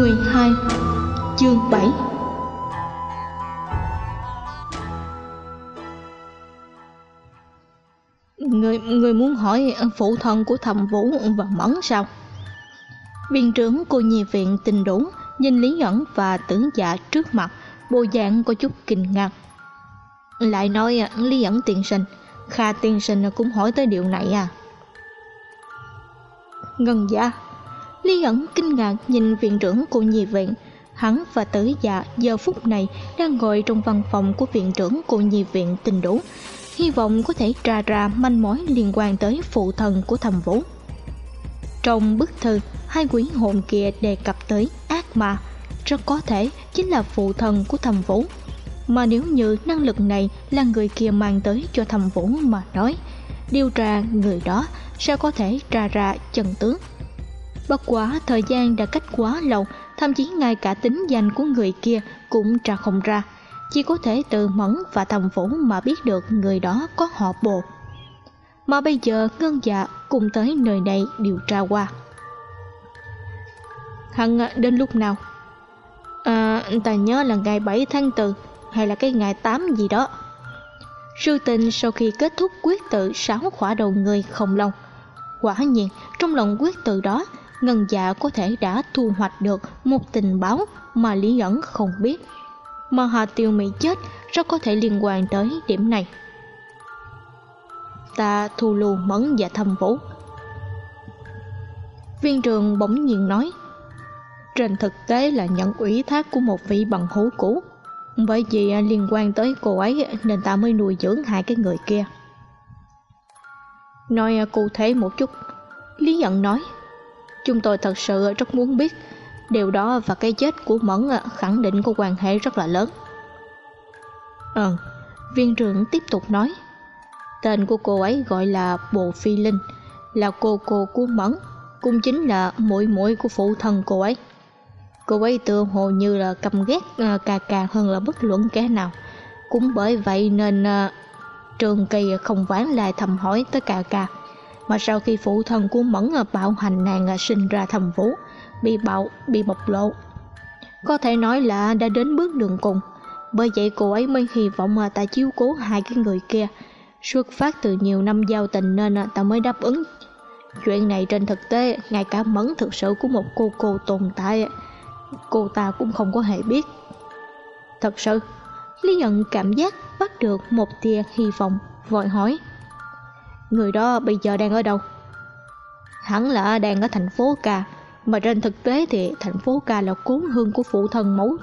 12 Chương 7 Người, người muốn hỏi phụ thân của thầm Vũ và Mẫn sao? Viên trưởng cô nhi viện tình đủ nhìn Lý Nhẫn và tưởng dạ trước mặt bộ dạng có chút kinh ngạc. Lại nói Lý Nhẫn tiền sinh Kha tiên sinh cũng hỏi tới điều này à? Ngân dạ Lý ẩn kinh ngạc nhìn viện trưởng của nhị viện. Hắn và tử dạ giờ phút này đang ngồi trong văn phòng của viện trưởng của nhị viện tình đủ. Hy vọng có thể tra ra manh mối liên quan tới phụ thần của thầm vũ. Trong bức thư, hai quỷ hồn kia đề cập tới ác ma. Rất có thể chính là phụ thần của thầm vũ. Mà nếu như năng lực này là người kia mang tới cho thầm vũ mà nói Điều tra người đó sẽ có thể tra ra chân tướng. Bất quá thời gian đã cách quá lâu, thậm chí ngay cả tính danh của người kia cũng tra không ra. Chỉ có thể từ mẫn và thầm vũ mà biết được người đó có họ bồ. Mà bây giờ ngân dạ cùng tới nơi này điều tra qua. Hằng đến lúc nào? À, ta nhớ là ngày 7 tháng 4 hay là cái ngày 8 gì đó. Sư tình sau khi kết thúc quyết tự sáu khỏa đầu người không lâu. Quả nhiên, trong lòng quyết tự đó Ngân dạ có thể đã thu hoạch được một tình báo mà Lý ẩn không biết. Mà Hà Tiêu Mỹ chết rất có thể liên quan tới điểm này. Ta thu lưu mẫn và thâm vũ. Viên trường bỗng nhiên nói, Trên thực tế là nhận ủy thác của một vị bằng hữu cũ Bởi vì liên quan tới cô ấy nên ta mới nuôi dưỡng hai cái người kia Nói cụ thể một chút, Lý nhận nói Chúng tôi thật sự rất muốn biết. Điều đó và cái chết của Mẫn khẳng định có quan hệ rất là lớn. Ờ, viên trưởng tiếp tục nói. Tên của cô ấy gọi là Bồ Phi Linh Là cô cô của Mẫn Cũng chính là muội muội của phụ thân cô ấy. Cô ấy tự hồ như là căm ghét uh, cà cà hơn là bất luận kẻ nào. Cũng bởi vậy nên à, Trường Kỳ không ván lại thầm hỏi tới cà cà mà sau khi phụ thần của mẫn bạo hành nàng sinh ra thầm vũ, bị bạo, bị bộc lộ, có thể nói là đã đến bước đường cùng. Bởi vậy cô ấy mới hy vọng mà ta chiếu cố hai cái người kia. Xuất phát từ nhiều năm giao tình nên ta mới đáp ứng. Chuyện này trên thực tế, ngay cả mẫn thực sự của một cô cô tồn tại, cô ta cũng không có hề biết. Thật sự, lý nhận cảm giác bắt được một tia hy vọng, vội hỏi. Người đó bây giờ đang ở đâu? Hẳn là đang ở thành phố Ca. Mà trên thực tế thì thành phố Ca là cốn hương của phụ thân mẫu.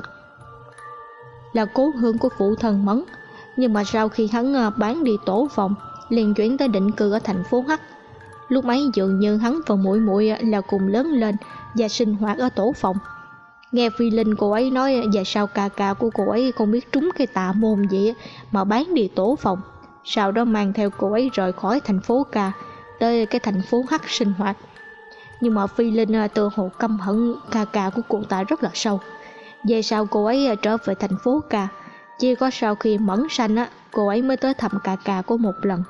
Là cốn hương của phụ thân mẫn. Nhưng mà sau khi hắn à, bán đi tổ phòng, liền chuyển tới định cư ở thành phố Hắc. Lúc ấy dường như hắn và mũi mũi à, là cùng lớn lên và sinh hoạt ở tổ phòng. Nghe Phi Linh cô ấy nói à, và sao ca ca của cô ấy không biết trúng cái tạ môn gì mà bán đi tổ phòng sau đó mang theo cô ấy rời khỏi thành phố ca, tới cái thành phố hắc sinh hoạt. Nhưng mà phi linh à, tự hồ căm hận ca ca của cô ta rất là sâu. Về sau cô ấy à, trở về thành phố ca, chỉ có sau khi mẫn sanh, á, cô ấy mới tới thăm ca ca của một lần.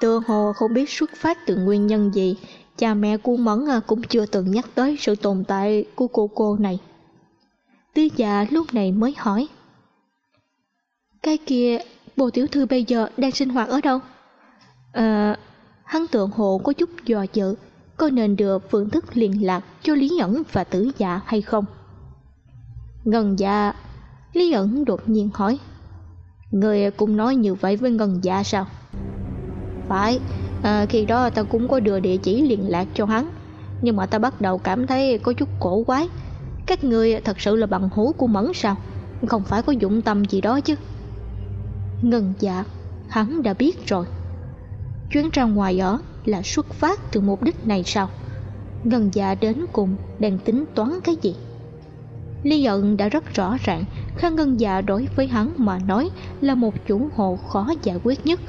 Tự hồ không biết xuất phát từ nguyên nhân gì, cha mẹ của mẫn à, cũng chưa từng nhắc tới sự tồn tại của cô cô này. Tứ già lúc này mới hỏi, cái kia Bồ tiểu thư bây giờ đang sinh hoạt ở đâu? À, hắn tượng hộ có chút dò dự, có nên đưa phương thức liên lạc cho Lý Nhẫn và tử dạ hay không? Ngân dạ, Lý Nhẫn đột nhiên hỏi. Người cũng nói như vậy với Ngân dạ sao? Phải, à, khi đó ta cũng có đưa địa chỉ liên lạc cho hắn, nhưng mà ta bắt đầu cảm thấy có chút cổ quái. Các người thật sự là bằng hữu của Mẫn sao? Không phải có dụng tâm gì đó chứ? Ngân dạ Hắn đã biết rồi. Chuyến ra ngoài ở là xuất phát từ mục đích này sao? Ngân dạ đến cùng đang tính toán cái gì? Lý giận đã rất rõ ràng khang ngân dạ đối với hắn mà nói là một chủ hộ khó giải quyết nhất.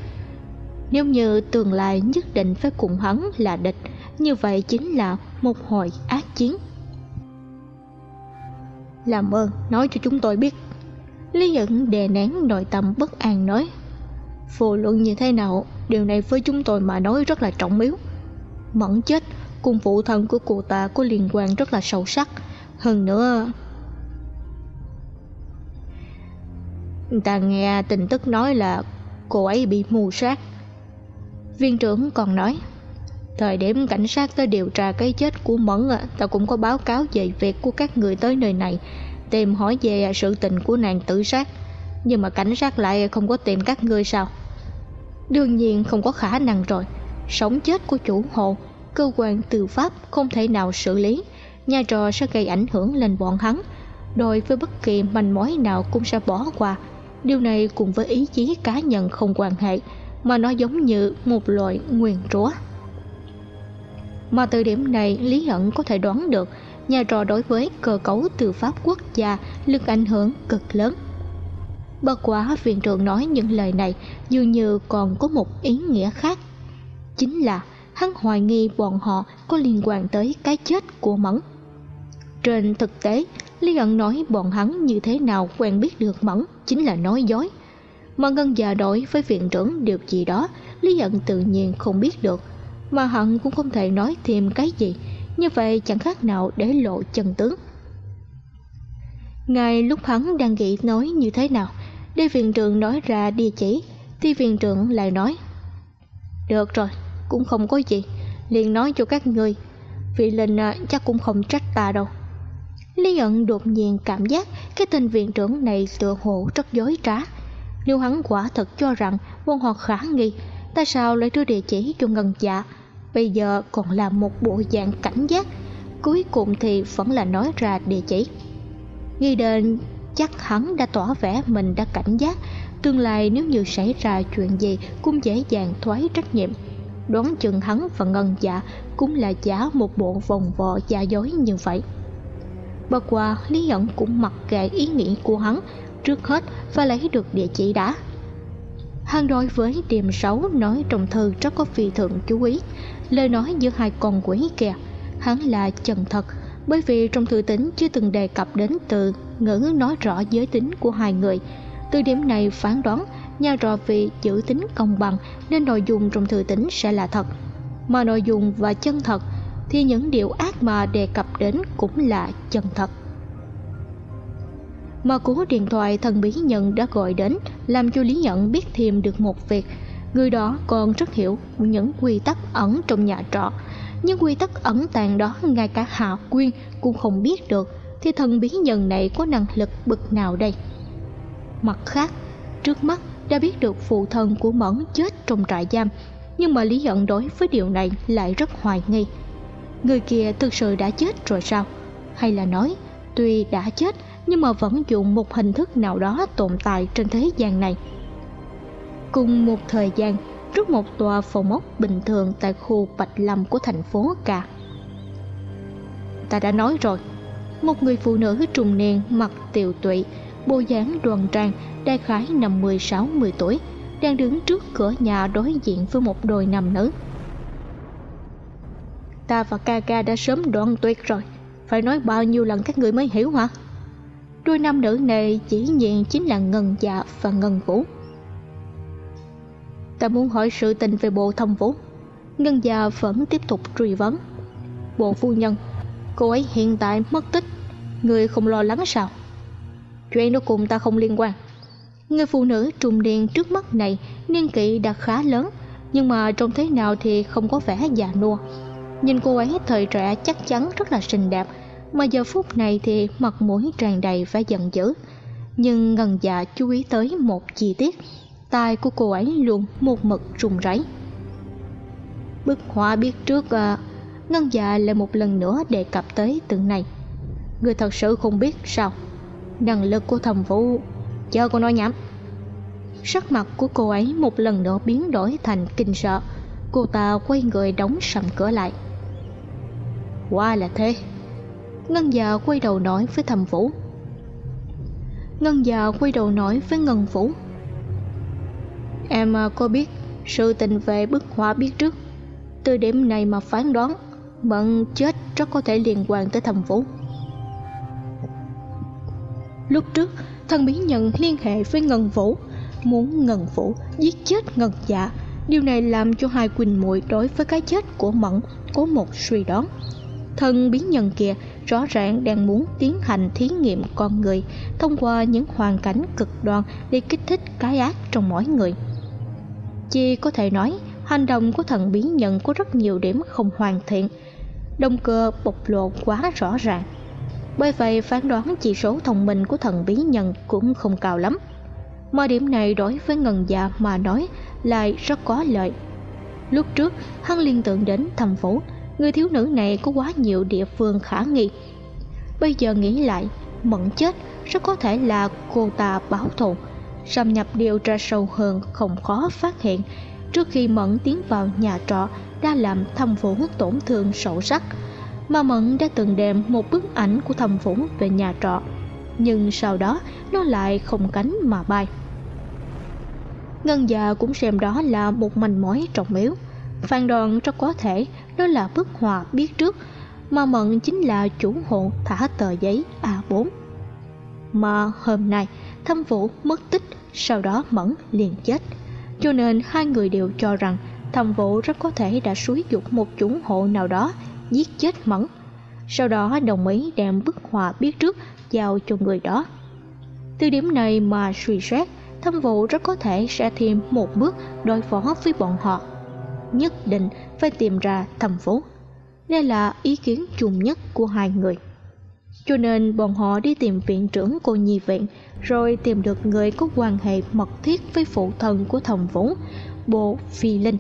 Nếu như tương lai nhất định phải cùng hắn là địch, như vậy chính là một hồi ác chiến. Làm ơn, nói cho chúng tôi biết lý dẫn đè nén nội tâm bất an nói vô luận như thế nào? Điều này với chúng tôi mà nói rất là trọng yếu. Mẫn chết, cùng phụ thân của cụ ta có liên quan rất là sâu sắc. Hơn nữa ta nghe tin tức nói là cô ấy bị mù sát. Viên trưởng còn nói, thời điểm cảnh sát tới điều tra cái chết của mẫn ta cũng có báo cáo về việc của các người tới nơi này tìm hỏi về sự tình của nàng tự sát. Nhưng mà cảnh sát lại không có tìm các ngươi sao? Đương nhiên không có khả năng rồi. Sống chết của chủ hộ, cơ quan tư pháp không thể nào xử lý. Nhà trò sẽ gây ảnh hưởng lên bọn hắn. Đối với bất kỳ manh mối nào cũng sẽ bỏ qua. Điều này cùng với ý chí cá nhân không quan hệ, mà nó giống như một loại nguyền rủa. Mà từ điểm này, lý hận có thể đoán được nhà trò đối với cơ cấu tư pháp quốc gia lực ảnh hưởng cực lớn. Bất quá viện trưởng nói những lời này dường như còn có một ý nghĩa khác. Chính là hắn hoài nghi bọn họ có liên quan tới cái chết của mẫn. Trên thực tế, lý ẩn nói bọn hắn như thế nào quen biết được mẫn chính là nói dối. Mà ngân già đổi với viện trưởng điều gì đó, lý ẩn tự nhiên không biết được, mà hận cũng không thể nói thêm cái gì như vậy chẳng khác nào để lộ chân tướng. Ngay lúc hắn đang nghĩ nói như thế nào để viện trưởng nói ra địa chỉ. Thì viện trưởng lại nói, được rồi, cũng không có gì. Liền nói cho các ngươi, vị linh à, chắc cũng không trách ta đâu. Lý ẩn đột nhiên cảm giác cái tên viện trưởng này tựa hồ rất dối trá. Nếu hắn quả thật cho rằng bọn họ khả nghi, tại sao lại đưa địa chỉ cho ngân dạ? Bây giờ còn là một bộ dạng cảnh giác, cuối cùng thì vẫn là nói ra địa chỉ. Nghi đền chắc hắn đã tỏ vẻ mình đã cảnh giác, tương lai nếu như xảy ra chuyện gì cũng dễ dàng thoái trách nhiệm. Đoán chừng hắn và ngân dạ cũng là giả một bộ vòng vò giả dối như vậy. Bất qua, lý ẩn cũng mặc kệ ý nghĩ của hắn, trước hết phải lấy được địa chỉ đã hắn đối với điểm xấu nói trong thư rất có phi thượng chú ý. Lời nói giữa hai con quỷ kìa. Hắn là chân thật, bởi vì trong thư tín chưa từng đề cập đến từ ngữ nói rõ giới tính của hai người. Từ điểm này phán đoán, nhà trò vì giữ tính công bằng nên nội dung trong thư tín sẽ là thật. Mà nội dung và chân thật thì những điều ác mà đề cập đến cũng là chân thật mà cú điện thoại thần bí nhận đã gọi đến, làm cho lý nhận biết thêm được một việc. Người đó còn rất hiểu những quy tắc ẩn trong nhà trọ. Những quy tắc ẩn tàng đó ngay cả hạ quyên cũng không biết được, thì thần bí nhân này có năng lực bực nào đây? Mặt khác, trước mắt đã biết được phụ thân của mẫn chết trong trại giam, nhưng mà lý nhận đối với điều này lại rất hoài nghi. Người kia thực sự đã chết rồi sao? Hay là nói, tuy đã chết nhưng mà vẫn dùng một hình thức nào đó tồn tại trên thế gian này cùng một thời gian trước một tòa phòng ốc bình thường tại khu Bạch Lâm của thành phố cả Ta đã nói rồi, một người phụ nữ trùng niên mặc tiều tụy, bộ dáng đoan trang, đại khái năm 16-10 tuổi, đang đứng trước cửa nhà đối diện với một đôi nam nữ. Ta và ca ca đã sớm đoạn tuyệt rồi, phải nói bao nhiêu lần các người mới hiểu hả? Đôi nam nữ này chỉ nhiên chính là Ngân Dạ và Ngân Vũ. Ta muốn hỏi sự tình về bộ thông vũ. Ngân già vẫn tiếp tục truy vấn. Bộ phu nhân, cô ấy hiện tại mất tích. Người không lo lắng sao? Chuyện đó cùng ta không liên quan. Người phụ nữ trùng điền trước mắt này niên kỷ đã khá lớn, nhưng mà trông thế nào thì không có vẻ già nua. Nhìn cô ấy, thời trẻ chắc chắn rất là xinh đẹp mà giờ phút này thì mặt mũi tràn đầy vẻ giận dữ. Nhưng ngân dạ chú ý tới một chi tiết. Tai của cô ấy luôn một mực run rẩy. Bức họa biết trước à, ngân dạ lại một lần nữa đề cập tới tượng này. Người thật sự không biết sao năng lực của thầm vũ chờ cô nói nhảm. Sắc mặt của cô ấy một lần nữa biến đổi thành kinh sợ. Cô ta quay người đóng sầm cửa lại. Qua là thế. Ngân già quay đầu nói với thầm vũ. Ngân già quay đầu nói với Ngân Vũ. Em à, có biết sự tình về bức họa biết trước. Từ điểm này mà phán đoán Mận chết rất có thể liên quan tới thầm vũ. Lúc trước Thần bí nhận liên hệ với Ngân Vũ, Muốn Ngân Vũ giết chết Ngân Dạ. Điều này làm cho hai quỳnh muội đối với cái chết của Mẫn có một suy đoán. Thần biến nhân kia rõ ràng đang muốn tiến hành thí nghiệm con người thông qua những hoàn cảnh cực đoan để kích thích cái ác trong mỗi người. Chỉ có thể nói, hành động của thần biến nhân có rất nhiều điểm không hoàn thiện, động cơ bộc lộ quá rõ ràng. Bởi vậy phán đoán chỉ số thông minh của thần bí nhân cũng không cao lắm. Mà điểm này đối với ngần dạ mà nói lại rất có lợi. Lúc trước, hắn liên tưởng đến thầm phủ người thiếu nữ này có quá nhiều địa phương khả nghi. Bây giờ nghĩ lại, mẫn chết rất có thể là cô ta báo thù. Xâm nhập điều tra sâu hơn không khó phát hiện, trước khi mẫn tiến vào nhà trọ đã làm thâm vũ tổn thương sâu sắc. Mà mẫn đã từng đem một bức ảnh của thâm vũ về nhà trọ, nhưng sau đó nó lại không cánh mà bay. Ngân già cũng xem đó là một manh mối trọng yếu. Phàn đoán rất có thể đó là bức họa biết trước mà Mận chính là chủ hộ thả tờ giấy A4. Mà hôm nay thâm vũ mất tích, sau đó Mẫn liền chết. Cho nên hai người đều cho rằng thâm vũ rất có thể đã xúi dục một chủ hộ nào đó giết chết Mẫn. Sau đó đồng ý đem bức họa biết trước giao cho người đó. Từ điểm này mà suy xét, thâm vũ rất có thể sẽ thêm một bước đối phó với bọn họ. Nhất định phải tìm ra thầm phố. đây là ý kiến chung nhất của hai người. Cho nên bọn họ đi tìm viện trưởng cô nhi viện, rồi tìm được người có quan hệ mật thiết với phụ thân của thầm vũ bộ phi linh.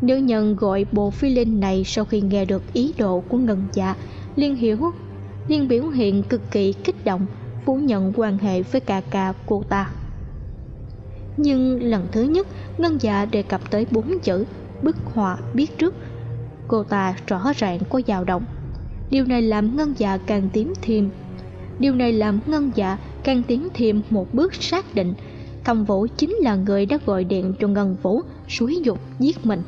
Nữ nhân gọi bộ phi linh này sau khi nghe được ý đồ của ngân dạ liên hiểu liên biểu hiện cực kỳ kích động, phủ nhận quan hệ với ca ca cô ta. Nhưng lần thứ nhất, ngân dạ đề cập tới bốn chữ bức họa biết trước. Cô ta rõ ràng có dao động. Điều này làm ngân dạ càng tiến thêm. Điều này làm ngân dạ càng tiến thêm một bước xác định. Thầm vũ chính là người đã gọi điện cho ngân vũ, xúi dục giết mình.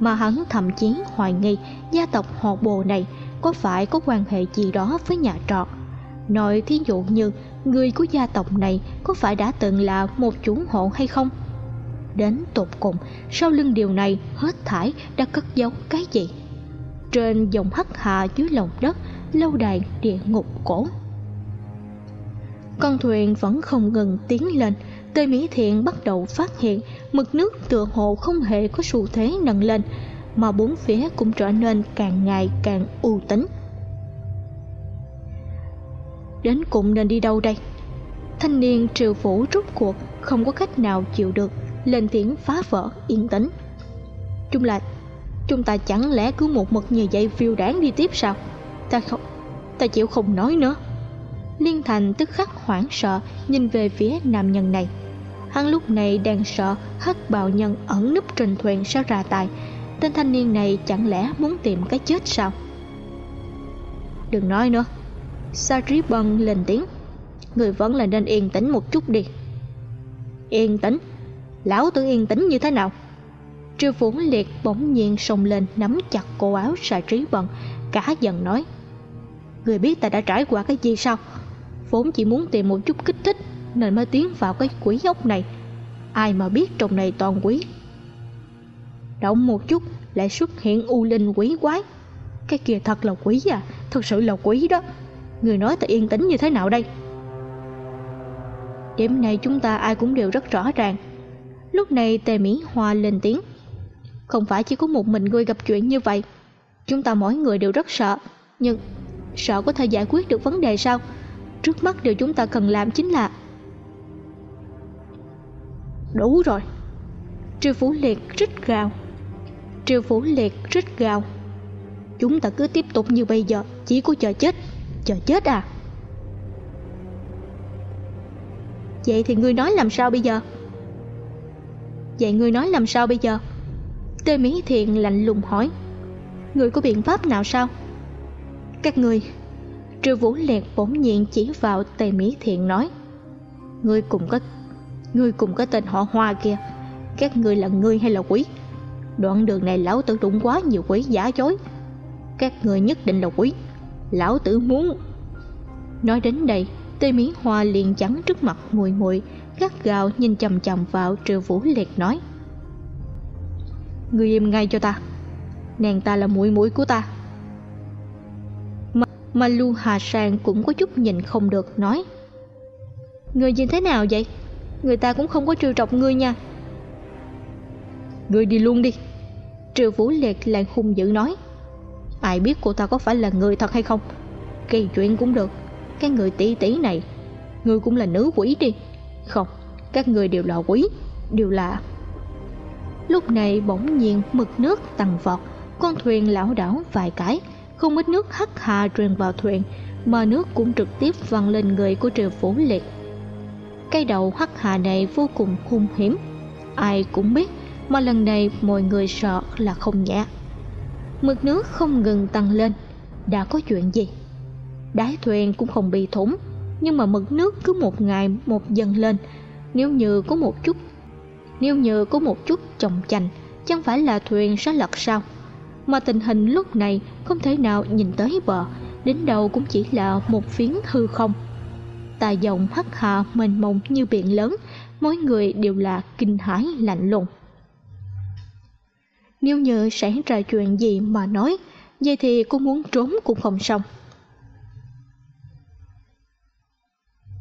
Mà hắn thậm chí hoài nghi gia tộc họ bồ này có phải có quan hệ gì đó với nhà trọ. Nói thí dụ như, người của gia tộc này có phải đã từng là một chủ hộ hay không? Đến tột cùng. Sau lưng điều này, hết thải đã cất giấu cái gì? Trên dòng hắc hạ dưới lòng đất, lâu đài địa ngục cổ. Con thuyền vẫn không ngừng tiến lên. Tây mỹ thiện bắt đầu phát hiện mực nước tựa hồ không hề có xu thế nâng lên, mà bốn phía cũng trở nên càng ngày càng u tính. Đến cùng nên đi đâu đây? Thanh niên triều phủ rút cuộc không có cách nào chịu được lên tiếng phá vỡ yên tĩnh. Chung là chúng ta chẳng lẽ cứ một mực như vậy phiêu đáng đi tiếp sao? Ta không, ta chịu không nói nữa. Liên thành tức khắc hoảng sợ nhìn về phía nam nhân này. Hắn lúc này đang sợ hất bào nhân ẩn núp trên thuyền sẽ ra tài tên thanh niên này chẳng lẽ muốn tìm cái chết sao? Đừng nói nữa. Sa trí bân lên tiếng. Người vẫn là nên yên tĩnh một chút đi. Yên tĩnh? Lão tử yên tĩnh như thế nào? Triều Phủ Liệt bỗng nhiên xông lên, nắm chặt cổ áo xà trí bận Cả giận nói, Người biết ta đã trải qua cái gì sao? Vốn chỉ muốn tìm một chút kích thích Nên mới tiến vào cái quỷ ốc này. Ai mà biết trong này toàn quỷ. Động một chút, lại xuất hiện u linh quỷ quái. Cái kia thật là quỷ à Thật sự là quỷ đó. Người nói ta yên tĩnh như thế nào đây? Điểm này chúng ta ai cũng đều rất rõ ràng. Lúc này Tề Mỹ Hoa lên tiếng. Không phải chỉ có một mình ngươi gặp chuyện như vậy. Chúng ta mỗi người đều rất sợ. Nhưng sợ có thể giải quyết được vấn đề sao? Trước mắt điều chúng ta cần làm chính là Đủ rồi. Triều Phủ Liệt rít gào. Triều Phủ Liệt rít gào. Chúng ta cứ tiếp tục như bây giờ, Chỉ có chờ chết. Chờ chết à? Vậy thì ngươi nói làm sao bây giờ? Vậy ngươi nói làm sao bây giờ? Tê Mỹ Thiện lạnh lùng hỏi. Người có biện pháp nào sao? Các người Trừ Vũ Liệt bỗng nhiên chỉ vào Tề Mỹ Thiện nói. Ngươi cùng có Ngươi cùng có tên họ Hoa kia Các ngươi là ngươi hay là quý Đoạn đường này lão tử đụng quá nhiều quý giả dối. Các ngươi nhất định là quý Lão tử muốn. Nói đến đây, Tê Mỹ Hoa liền chắn trước mặt mùi mùi gắt gào nhìn chằm chằm vào Triệu Vũ Liệt nói. Người im ngay cho ta. Nàng ta là mũi mũi của ta. Mà, mà Lưu Hà Sang cũng có chút nhìn không được nói. Người nhìn thế nào vậy? Người ta cũng không có trêu trọc ngươi nha. Ngươi đi luôn đi. Triệu Vũ Liệt lại hung dữ nói. Ai biết cô ta có phải là người thật hay không? Gây chuyện cũng được. Cái người tỷ tỷ này Ngươi cũng là nữ quỷ đi. Không Các người đều là quý, Đều là. Lúc này bỗng nhiên mực nước tăng vọt Con thuyền lão đảo vài cái Không ít nước hắt hà truyền vào thuyền Mà nước cũng trực tiếp văng lên người của Triệu Phủ Liệt. Cái đầu hắc hà này vô cùng hung hiểm Ai cũng biết Mà lần này mọi người sợ là không nhẹ. Mực nước không ngừng tăng lên Đã có chuyện gì? Đáy thuyền cũng không bị thủng nhưng mà mực nước cứ một ngày một dần lên. Nếu như có một chút, Nếu như có một chút chồng chành, Chẳng phải là thuyền sẽ lật sao? Mà tình hình lúc này không thể nào nhìn tới bờ, Đến đầu cũng chỉ là một phiến hư không. Tà dòng hắt hà mênh mông như biển lớn, Mỗi người đều là kinh hãi lạnh lùng. Nếu như xảy ra chuyện gì mà nói, Vậy thì cô muốn trốn cũng không xong.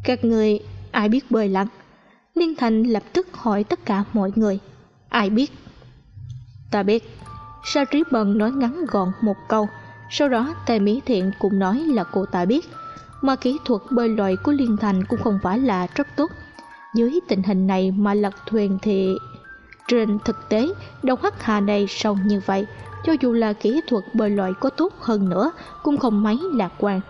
Các người, ai biết bơi lặn? Liên Thành lập tức hỏi tất cả mọi người. Ai biết? Ta biết. Sa Trí Bần nói ngắn gọn một câu. Sau đó, Tề Mỹ Thiện cũng nói là cô ta biết. Mà kỹ thuật bơi lội của Liên Thành cũng không phải là rất tốt. Dưới tình hình này mà lật thuyền thì Trên thực tế Đông Hắc Hà này sâu như vậy. Cho dù là kỹ thuật bơi lội có tốt hơn nữa, Cũng không mấy lạc quan.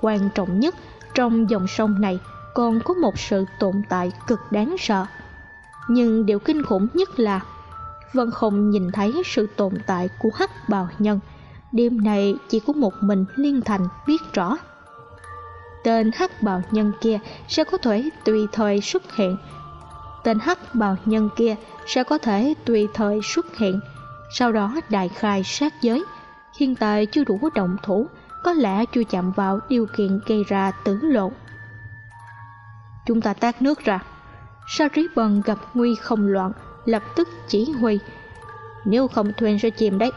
Quan trọng nhất trong dòng sông này còn có một sự tồn tại cực đáng sợ. Nhưng điều kinh khủng nhất là vân không nhìn thấy sự tồn tại của hắc bào nhân. Đêm này chỉ có một mình liên thành biết rõ. Tên hắc bào nhân kia sẽ có thể tùy thời xuất hiện. Tên hắc bào nhân kia sẽ có thể tùy thời xuất hiện. Sau đó đại khai sát giới. Hiện tại chưa đủ động thủ có lẽ chưa chạm vào điều kiện gây ra tử lộn chúng ta tát nước ra. Sari trí bần gặp nguy không loạn, lập tức chỉ huy. Nếu không thuyền sẽ chìm đấy.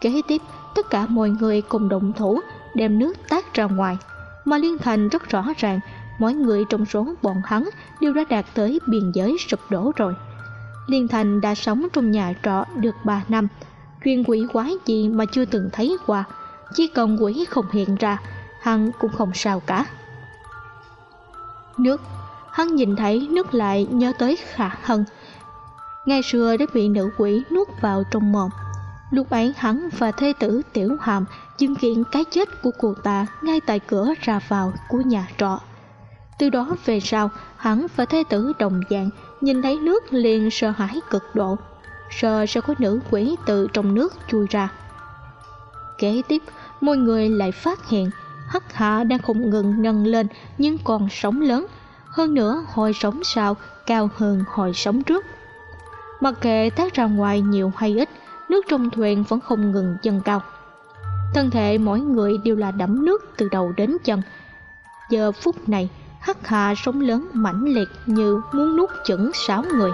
Kế tiếp, tất cả mọi người cùng động thủ, đem nước tát ra ngoài. Mà liên thành rất rõ ràng, mỗi người trong số bọn hắn đều đã đạt tới biên giới sụp đổ rồi. Liên thành đã sống trong nhà trọ được ba năm. Chuyện quỷ quái gì mà chưa từng thấy qua chỉ cần quỷ không hiện ra, hắn cũng không sao cả. Nước, hắn nhìn thấy nước lại nhớ tới khả hân. Ngày xưa đã bị nữ quỷ nuốt vào trong mồm. Lúc ấy hắn và thê tử tiểu hàm chứng kiến cái chết của cô ta ngay tại cửa ra vào của nhà trọ. Từ đó về sau, hắn và thê tử đồng dạng nhìn thấy nước liền sợ hãi cực độ. Sợ sẽ có nữ quỷ từ trong nước chui ra kế tiếp, mọi người lại phát hiện hắc hạ đang không ngừng nâng lên nhưng còn sóng lớn. Hơn nữa, hồi sóng sau cao hơn hồi sóng trước. Mặc kệ tác ra ngoài nhiều hay ít, nước trong thuyền vẫn không ngừng dâng cao. Thân thể mỗi người đều là đẫm nước từ đầu đến chân. Giờ phút này, hắc hạ sóng lớn mãnh liệt như muốn nuốt chửng sáu người.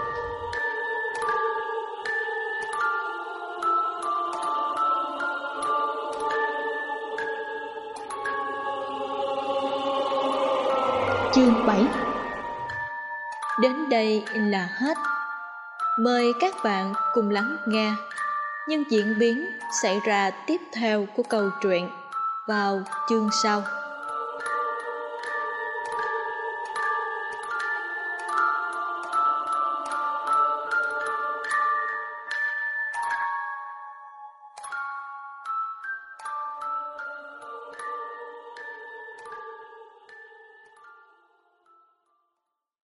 Chương 7 Đến đây là hết. Mời các bạn cùng lắng nghe những diễn biến xảy ra tiếp theo của câu chuyện vào chương sau.